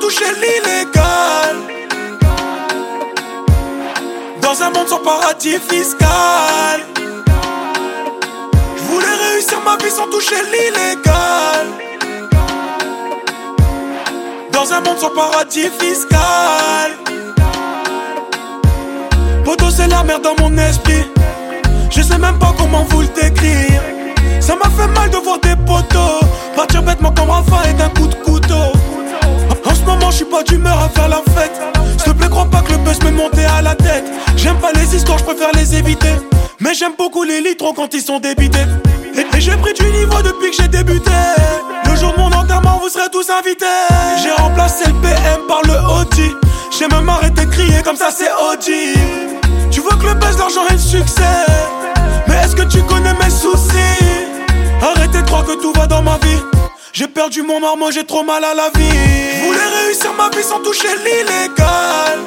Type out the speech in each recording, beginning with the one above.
toucher l'illégal. Dans un monde sans paradis fiscal. Je voulais réussir ma vie sans toucher l'illégal. Dans un monde sans paradis fiscal. Poto, c'est la merde dans mon esprit. Je sais même pas comment vous le décrire. Ça m'a fait mal de voir des potos partir bêtement comme Rafa et d'un coup d'humeur à faire la fête. S'il te plaît, crois pas que le buzz m'est monté à la tête. J'aime pas les histoires, je préfère les éviter. Mais j'aime beaucoup les litres quand ils sont débités. Et, j'ai pris du niveau depuis que j'ai débuté. Le jour de mon enterrement, vous serez tous invités. J'ai remplacé le PM par le OG. J'ai même arrêté de crier comme ça, c'est OG. Tu vois que le buzz, l'argent et le succès. Mais est-ce que tu connais mes soucis? Arrêtez de croire que tout va dans ma vie. J'ai perdu mon moi j'ai trop mal à la vie. Je voulais réussir ma vie sans toucher l'illégal.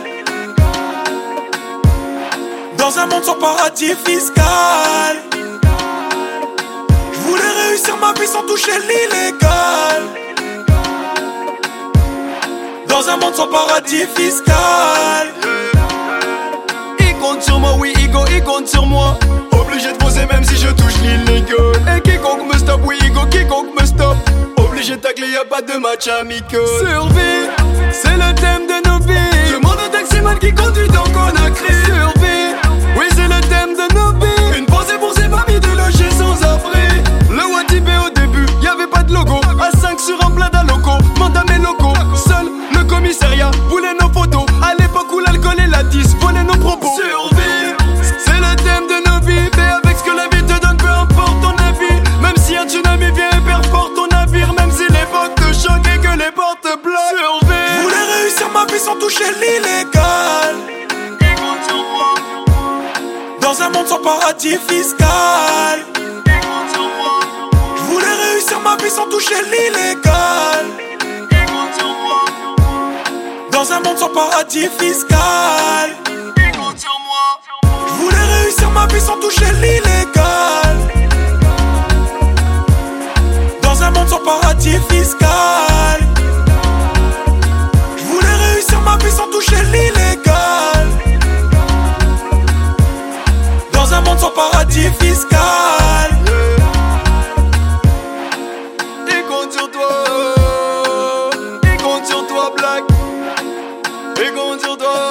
Dans un monde sans paradis fiscal. Je voulais réussir ma vie sans toucher l'illégal. Dans un monde sans paradis fiscal. Il compte sur moi, oui, il compte sur moi. Obligé de poser même si je touche l'illégal. Tacler, y'a pas de match amical. Survie, c'est le les portes Je voulais réussir ma vie sans toucher l'illégal. Dans un monde sans paradis fiscal. Je voulais réussir ma vie sans toucher l'illégal. Dans un monde sans paradis fiscal. Je voulais réussir ma vie sans toucher l'illégal. Dans un monde sans paradis fiscal. Toi, il